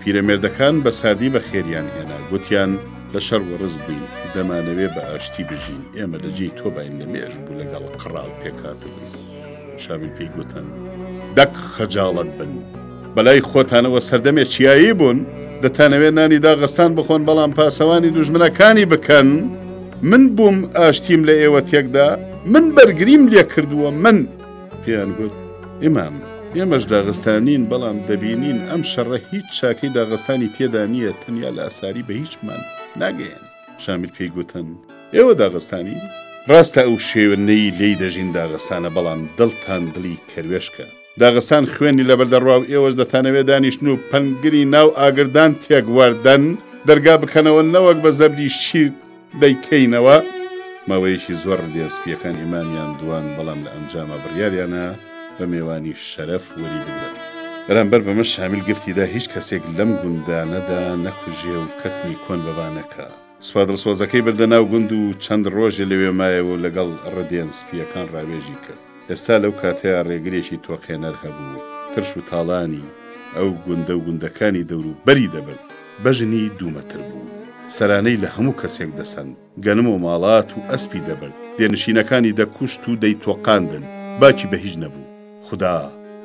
پیرەمێردەکان بە ساردی بەخێریان هێنا، گوتیان. لە شەر وەڕس بووین، دەمانەوێ بە ئاشتی بژین، ئێمە لە جێی تۆ باین لە مێژ بوو لەگەڵ قڕاڵ پێکهاتبووین. شامیل پێی گوتن. دەک خەجاڵەت بن، بەلای خۆتانەوە سەردەمێ چیایی بوون، دەتانەوێ نانی داغستان بخۆن بەڵام پاسەوانی دوژمنەکانی بکەن، من بووم ئاشتیم لە ئێوە تێکدا، من بەرگریم لێکردووە، من. پێیان گوت، ئیمام، ئێمەش داغستانین، بەڵام دەبینین ئەم شەڕە هیچ چاکەی داغستانی تێدا نییە، تەنیا لاساری بە هیچمان ناگەیەن. شامیل پێی گوتن، ئێوە داغستانین؟ ڕاستە ئەو شێوەنەی لێی دەژین داغستانە، بەڵام دڵتان دڵی کەروێشکە. داغستان خوێنی لەبەر دەڕوا و ئێوەش دەتانەوێ دانیشتن و پەنگری ناو ئاگردان تێک وەردەن، دەرگا بکەنەوە، نەوەک بە زەبری شیر دەیکەینەوە، ماوەیەکی زۆر ردیان سپییەکان ئیمامیان دوان بەڵام لە ئەنجاما بڕیاریانە بە مێوانی شەرەف وەریبگرن. بەرامبەر بەمەش شامیل گرتی دا هیچ کەسێک لەم گوندانەدا نەکوژێ و کەتنی کۆن بەبا نەکا. سوپا دڵسۆزەکەی بردە ناو گوند و چەند رۆژێ لەوێ مایەوە و لەگەڵ ردێن سپییەکان راوێژی کرد. ئێستا لەو کاتەیا ڕێگرێکی تۆقێنەر هەبوو، ترش و تاڵانی ئەو گوندە و گوندەکانی دەورو بەری دەبرد، بەژنی دوو مەتر بوو، سەرانەی لە هەموو کەسێک دەسەند، گەنم و ماڵات و ئەسپی دەبرد، دێنشینەکانی دەکوشت و دەیتۆقاندن، باکی بە هیچ نەبوو، خودا،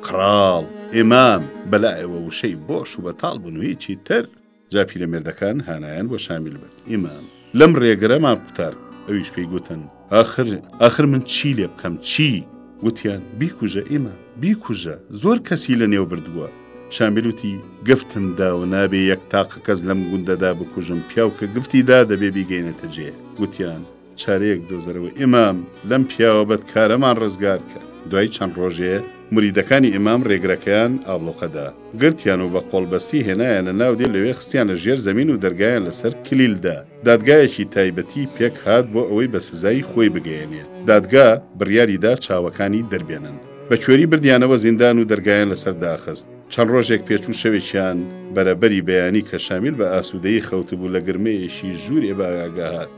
قڕاڵ، ئیمام، بەلائەوە وشەی بۆش و بەتاڵ بوون و هیچی تر. جا پیرەمێردەکان هانایان بۆ شامیل بن، ئیمام، لەم ڕێگرەمان قوتار، ئەویش پێی گوتن، ئاخر، ئاخر من چی لێ بکەم، چی؟ گوتیان، بیکوژە، ئیمام، بیکوژە، زۆر کەسی لە نێو بردووە. شامیل وتی، گفتم داوە، نابێ یەک تاقە کەس لەم گوندەدا بکوژم، پیاو کە گفتی دا دەبێ بیگەینێتە جێ. گوتیان. چارەیەک بدۆزەرەوە ئیمام لەم پیاوە بەدکارەمان ڕزگار کە. دوای چەند ڕۆژێ مریدەکانی ئیمام ڕێگرەکەیان ئابڵۆقەدا گرتیان و بە قۆڵبەستی هێنایانە ناو دێ لەوێ خستیانە ژێر زەمین و دەرگایان لەسەر کلیل دا. دادگایەکی تایبەتی پێک هات بۆ ئەوەی بە سزای خۆی بگەیەنێ. دادگا بڕیاری دا چاوەکانی دەربێنن. بە کوێری بردیانەوە زیندان و دەرگایان لەسەر داخست. چەند ڕۆژێک پێچوو شەوێکیان بەرەبەری بەیانی کە شامیل بە ئاسوودەیی خەوتبوو لە گرمەیەکی ژوورێ بە ئاگا هات.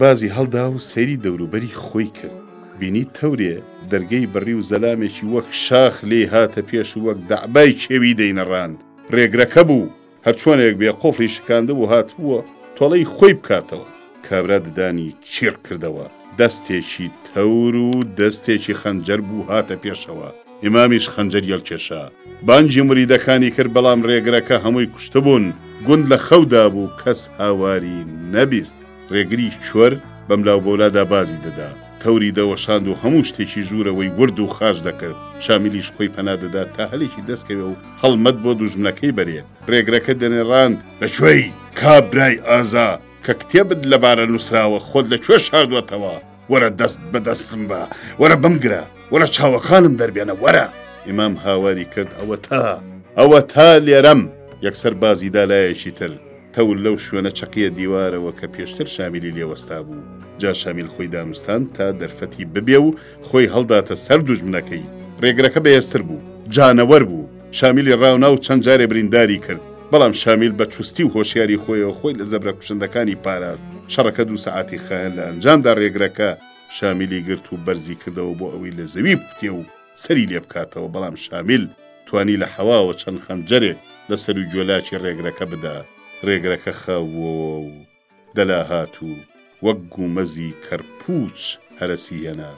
بازی هەڵدا و سەیری دەوروبەری خۆی کرد. بینی تەورێ دەرگەی بڕی و زەلامێکی وەک شاخ لێی هاتە پێش و وەک دەعبای کێوی دەینەڕان. رێگرەکە بوو، هەرچۆنێک بێ قوفڵی شکاندبوو هاتبووە تۆڵەی خۆی بکاتەوە. کابرا ددانی چیڕ کردەوە. دەستێکی تەور و دەستێکی خەنجەر بوو هاتە پێشەوە. ئیمامیش خەنجەری هەڵکێشا. بانگی موریدەکانی کرد، بەڵام رێگرەکە هەمووی کوشتبوون. گوند لە خەودا بوو، کەس هاواری نەبیست. ڕێگری کۆر بەملاوبەولادا بازی دەدا، تەوری دەوەشاند و هەموو شتێکی ژوورەوەی ورد و خاش دەکرد، شامیلیش خۆی پەنا دەدا تا هەلێکی دەستکەوێ و هەڵمەت بۆ دوژمنەکەی بەرێ، ڕێگرەکە دەنێڕاند، لە کوێی، کابرای ئازا، کە کتێبت لەبارە نووسراوە خۆت لە کوێ شاردووەتەوە، وەرە دەست بە دەستم بە، وەرە بمگرە، وەرە چاوەکانم دەربێنە، وەرە! ئیمام هاواری کرد، ئەوەتا، ئەوەتا لێرەم! یەکسەر بازی دا لایەکی تر. تەول لەو شوێنە چەقییە دیوارەوە کە پێشتر شامیلی لێ وەستابوو. جا شامیل خۆی دانوستاند تا دەرفەتی ببێ و خۆی هەڵداتە سەر دوژمنەکەی. رێگرەکە بەهێزتر بوو. جانەوەر بوو. شامیلی رانا و چەند جارێ برینداری کرد. بەڵام شامیل بە چوستی و هۆشیاری خۆیەوە خۆی لە زەبرە کوشندەکانی پاراست. شەڕەکە دوو سەعاتی خایاند لە ئەنجامدا رێگرەکە شامیلی گرت و بەرزی کردەوە بۆ ئەوەی لە زەوی بکوتێ و، سەری لێ بکاتەوە، بەڵام شامیل توانی لە حەواوە چەند خەنجەرێک لە سەرووی گۆلاکی رێگرەکە بدا، رێگرەکە خاوبووەوە و دەلاهات و وەک گومەزی کەرپووچ هەرەسی هێنا.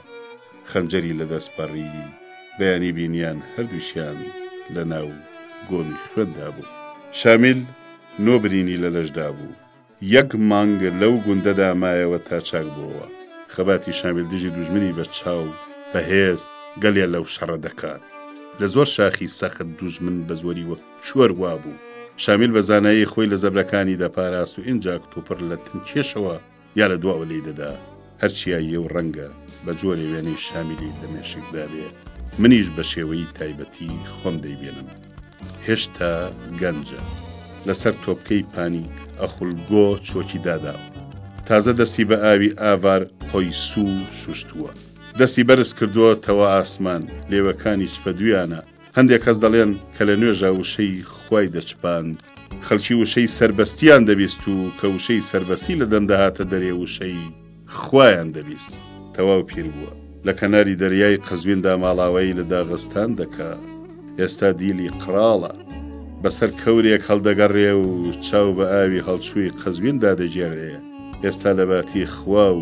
خەنجەری لە دەست پەڕی. بەیانی بینیان هەردووکیان لە ناو گۆمی خوێندا بوون. شامیل نۆ برینی لە لەشدا بوو. یەک مانگ لەو گوندەدا مایەوە تا چاک بۆوە. خەباتی شامیل دژی دوژمنی بە چاو، بە هێز، گەلێ لەو شەڕە دەکات. لە زۆر شاخی سەخت دوژمن بە زۆری وەک چۆر وابوو. شامیل بە زانایی خۆی لە زەبرەکانی دەپاراست و ئینجا کتوپڕ لە تنکیشەوە یا لە دواوە لێی دەدا. هەر چیاییە و ڕەنگە بە جۆرێ وێنەی شامیلی لە مێشکدا بێ منیش بە شێوەی تایبەتی خۆم دەیبێنم هێشتا گەنجە لەسەر تۆپکەی پانی ئەخولگۆ چۆکی داداوە تازە دەستی بە ئاوی ئاوار خۆی سوو شوشتووە دەستی بەرز کردووە تەوە ئاسمان لێوەکانی چپە دویانە هەندێک کەس دەڵێن کە لە نوێژا وشەی خوای دەچپاند، خەلکی وشەی سەربەستیان دەبیست و کە وشەی سەربەستی لە دەم دەهاتە دەرێ وشەی خوایان دەبیست. تەواو پیر بووە. لە کەناری دەریای قەزویندا ماڵاوایی لە داغستان دەکا. ئێستا دیلی قڕاڵە. بە سەر کەورێک هەڵدەگەڕێ و چاو بە ئاوی هەڵچووی قەزویندا دەگێڕێ. ئێستا لە باتی خوا و.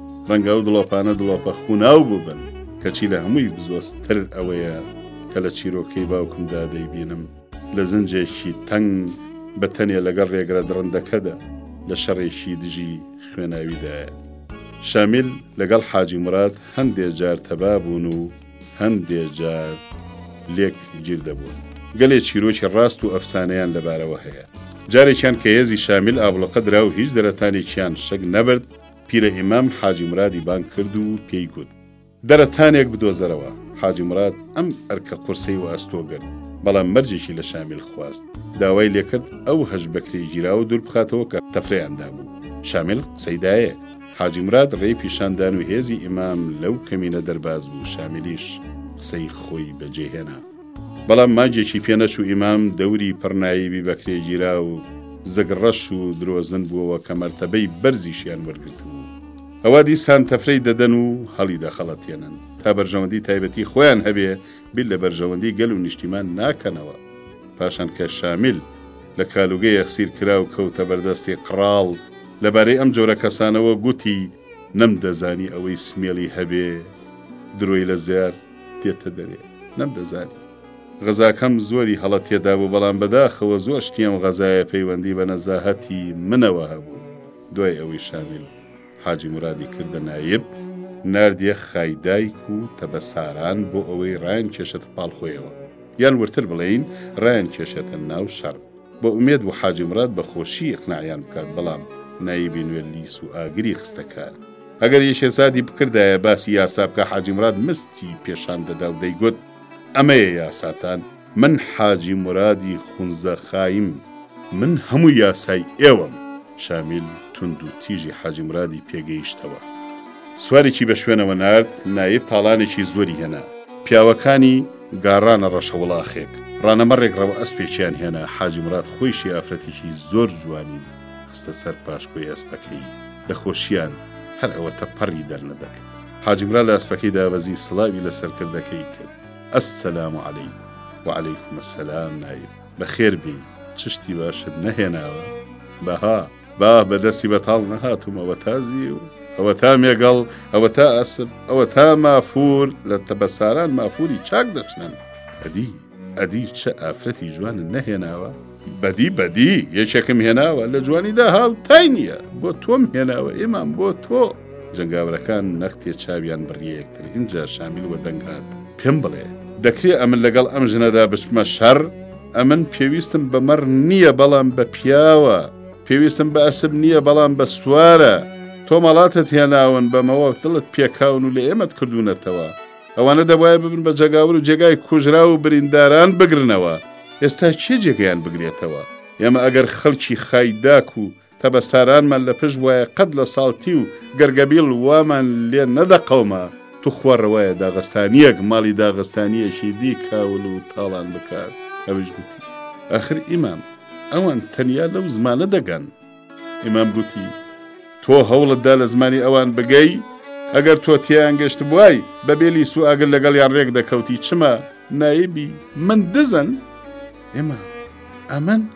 ڕەنگە ئەو دڵۆپانە دڵۆپە خوناو بووبن کەچی لە هەمووی بزۆزتر ئەوەیە کە لە چیرۆکەی باوکمدا دەیبینم لە زنجێکی تەنگ بە تەنێ لەگەڵ ڕێگرە دڕندەکەدا لە شەڕێکی دژی خوێناویدایە شامیل لەگەڵ حاجی مراد هەندێ جار تەبا بوون و هەندێ جار لێک گیر دەبوون گەلێ چیرۆکی ڕاست و ئەفسانەیان لەبارەوە هەیە جارێکیان کە هێزی شامیل ئابلقە درا و هیچ دەرەتانێکیان شک نەبرد پیرە ئیمام حاجی مرادی بانگ کرد و پێی گوت. دەرە تانێک بدۆزەرەوە! حاجی مراد ئەم ئەرکە قورسەی وەئەستۆ گرت، بەڵام مەرجێکی لە شامیل خواست، داوای لێکرد ئەو هەشت بەکرەی گیراو دوور بخاتەوە کە تەفرەیان دابوو. شامیل قسەی دایێ. حاجی مراد رێی پیشان دان و هێزی ئیمام لەو کەمینە دەرباز بوو، شامیلیش قسەی خۆی بەجێ هێنا. بەڵام مانگێکی پێ نەچوو ئیمام دەوری پڕ نایبی بەکرێگیرا و زگ ڕەش و درۆزن بووەوە کە مەرتەبەی بەرزیشیان وەرگرتبوو. ئەوا دیسان تەفرەی دەدەن و هەڵیدەخەڵەتێنن. تا بەرژەوەندی تایبەتی خۆیان هەبێ بیر لە بەرژەوەندی گەل و نیشتیمان ناکەنەوە. پاشان کە شامیل لە کالوگەی ئەخسیر کرا و کەوتە بەر دەستی قڕاڵ، لە بارەی ئەم جۆرە کەسانەوە گوتی، نەمدەزانی ئەوەی سمێڵی هەبێ درۆی لە زێر. دێتە دەرێ نەم دەزانی. غەزاکەم زۆری هەڵە تێدابوو بەڵام بەداخەوە زۆر شتی ئەم غەزایە پەیوەندی بە نەزاهەتی منەوە هەبوو دوای ئەوەی شامیل حاجی مورادی کردە نایب ناردیە خای دایک و تەبە ساران بۆ ئەوەی ڕایان کێشێتە پاڵ خۆیەوە یان وردتر بڵێین ڕایان کێشێتە ناو شەڕ بە ئومێد بوو حاجی مراد بە خۆشی ئیقناعیان بکات بەڵام نایبی نوێ لیس و ئاگری خستە کار. ئەگەر یشێسادی بکردایە باسی یاسا بکا حاجی مراد مستی پێشان دەدا و دەیگوت ئەمەیە یاساتان من حاجی مرادی خونزە خایم، من هەموو یاسای ئێوەم، شامیل توند و تیژی حاجی مرادی پێ گەیشتەوە سوارێکی بە شوێنەوە نارد، نایب تاڵانێکی زۆری هێنا پیاوەکانی، گاڕانە ڕەشە وڵاخێک ڕانە مەڕێک ڕەوە ئەسپێکیان هێنا حاجی مڕاد خۆیشی ئافرەتێکی زۆر جوانی خستە سەر پاشکۆی ئەسپەکەی لە خۆشیان هەر ئەوەتە پەڕی دەرنەدەکرد حاجی مڕا لە ئەسپەکەی دابەزی سڵاوی لە سەرکردەکەی کرد ئەسسەلام عەلەیکم وعەلەیکم ئەسسەلام نایب بەخێر بێی چشتی باشت نەهێناوە بەها با بە دەستی بەتاڵ نەهاتووم ئەوە تا زیو ئەوە تا مێگەڵ ئەوە تا ئەسب ئەوە تا مافور لە تەبەساران مافوری چاک دەچنن ئەدی ئەدی چ ئافرەتی جوان نەهێناوە بەدی بەدی یەکێکم هێناوە لە جوانیدا هاو تای نییە بۆ تۆم هێناوە ئێمان بۆ تۆ جنگاورەکان نەختێ چاویان بڕیەکتر اینجا شامیل وە دەنگهات پێم بڵێ دەکرێ ئەمن لەگەڵ ئەم ژنەدا بچمە شەر؟ ئەمن پێویستم بە مەڕ نییە بەڵام بە پیاوە، پێویستم بە ئەسب نییە بەڵام بە سوارە، تۆ مەڵاتت هێناون بەمەوە دڵت پێکاون و لە ئێمەت کردوونەتەوە، ئەوانە دەبوایە ببن بە جەگاوەر و جێگای کوژراو و برینداران بگرنەوە، ئێستا کێ جێگەیان بگرێتەوە؟ ئێمە ئەگەر خەڵکی خای داک و تەبەسارانمان لە پشت بوایە قەت لە ساڵتی و گەرگەبیڵ وامان لێ نەدەقەوما، توخوا ڕەوایە داغستانییەک ماڵی داغستانییەکی دی کاول و تاڵان بکات. ئەویش گوتی، ئاخر ئیمام، ئەوان تەنیا لەو زمانە دەگەن. ئیمام گوتی، تۆ هەوڵت دا لە زمانی ئەوان بگەی؟ ئەگەر تۆ تێیان گەشتبوای، بە بێ لیس و ئاگر لەگەڵیان ڕێک دەکەوتی، چما نایبی من دزن؟ ئیمام، ئەمن؟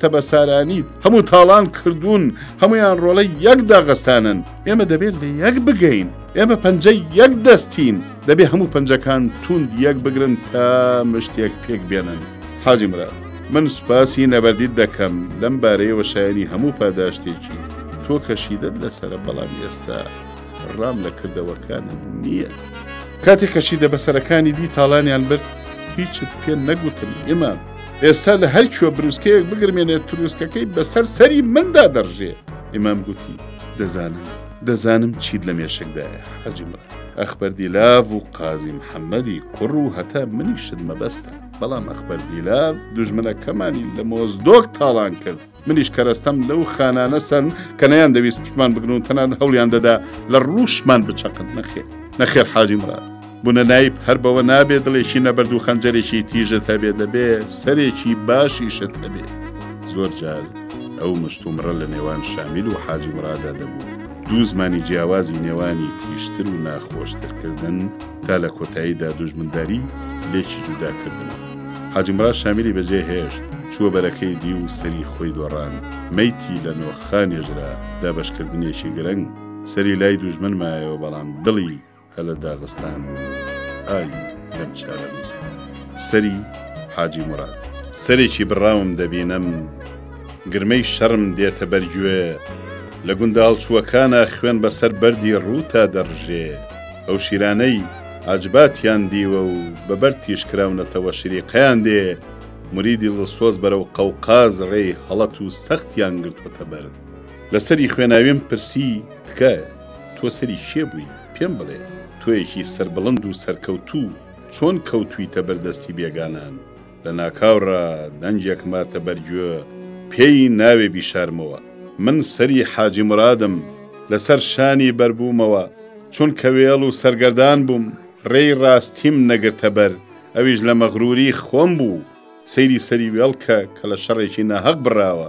تەبەسارانیت هەموو تاڵان کردوون هەمویان ڕۆڵەی یەک داغستانن ئێمە دەبێت لە یەک بگەین ئێمە پەنجەی یەک دەستین دەبێ هەموو پەنجەکان توند یەک بگرن تا مشتێک پێک بێنن حاجی مراد من سوپاسی نەبەردیت دەکەم لەم بارەیەوە شایانی هەموو پاداشتێکی تۆ کەشیدەت لەسرە بەڵام ئێستا ڕام لە کردەوەکانم نییە کاتێک کەشیدە بەسەرەکانی دی تاڵانیان برد هیچت پێ نەگوتن ئێمە ئێستا لە هەر کوێ بروسکەیەک بگرمێنێت تروسکەکەی بەسەر سەری مندا دەڕژێ ئیمام گوتی دەزانم دەزانم چیت لە مێشکدایە حەجی مرا ئەخبەر دیلاڤ و قازی محەممەدی کوڕ و هەتا منی شت مەبەستە بەڵام ئەخبەر دیلاڤ دوژمنەکەمانی لە مۆزدۆک تاڵان کرد منیش کەرەستەم لەو خانانە سەند کە نەیاندەویست پشمان بگرن و تەنان هەوڵیان دەدا لە ڕووشمان بچەقن نەخێر نەخێر حاجی مراد بوونە نایب هەر بەوە نابێت دڵێکی نەبەرد و خەنجەرێکی تیژت هەبێ دەبێ سەرێکی باشیشت هەبێ زۆر جار ئەو مشتومڕە لە نێوان شامیل و حاجی مرادا دەبوو دوو زمانی جیاوازی نێوانی تیشتر و ناخۆشترکردن تا لە کۆتاییدا دوژمنداری لێکی جوداکردنەوە حاجی مراد شامیلی بەجێ هێشت، چووە بەرەکەی دی و سەری خۆی دۆڕاند. مەیتی لە نۆخخا نێژرا. دابەشکردنێکی گرنگ. سەری لای دوژمن مایەوە بەڵام دڵی هەلە داغستان بوو و ئاوی لەم چارەنووسە. سەری حاجی مراد. سەرێکی بڕاوم دەبینم. گرمەی شەڕم دێتە بەر گوێ. لە گوندە هەڵچووەکانا خوێن بەسەر بەردی ڕووتا دەڕژێ. ئەو شیرانەی. ئاجباتیان دیوە و بە بەرد تیژ کراونەتەوە شریقەیان دێ، موریدی دڵسۆز بەرەو قەوقاز ڕێی هەڵەت و سەختیان گرتووەتە بەر. لە سەری خوێناویم پرسی، تکایە تۆ سەری کێ بووی؟ پێم بڵێ، تۆیەکی سەربڵند و سەرکەوتوو، چۆن کەوتوویتە بەر دەستی بێگانان؟ لە ناکاوڕا دەنگێک ماتە بەر گوێ پێی ناوێ بیشارمەوە من سەری حاجی مرادم لە سەر شانی بەر بوومەوە چونکە وێڵ و سەرگەردان بووم ڕێی ڕاستیم نەگرتە بەر ئەویش لە مەغروری خۆم بوو سەیری سەری وێڵکە کە لە شەڕێکی ناهەق بڕاوە